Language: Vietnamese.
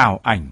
ảo ảnh.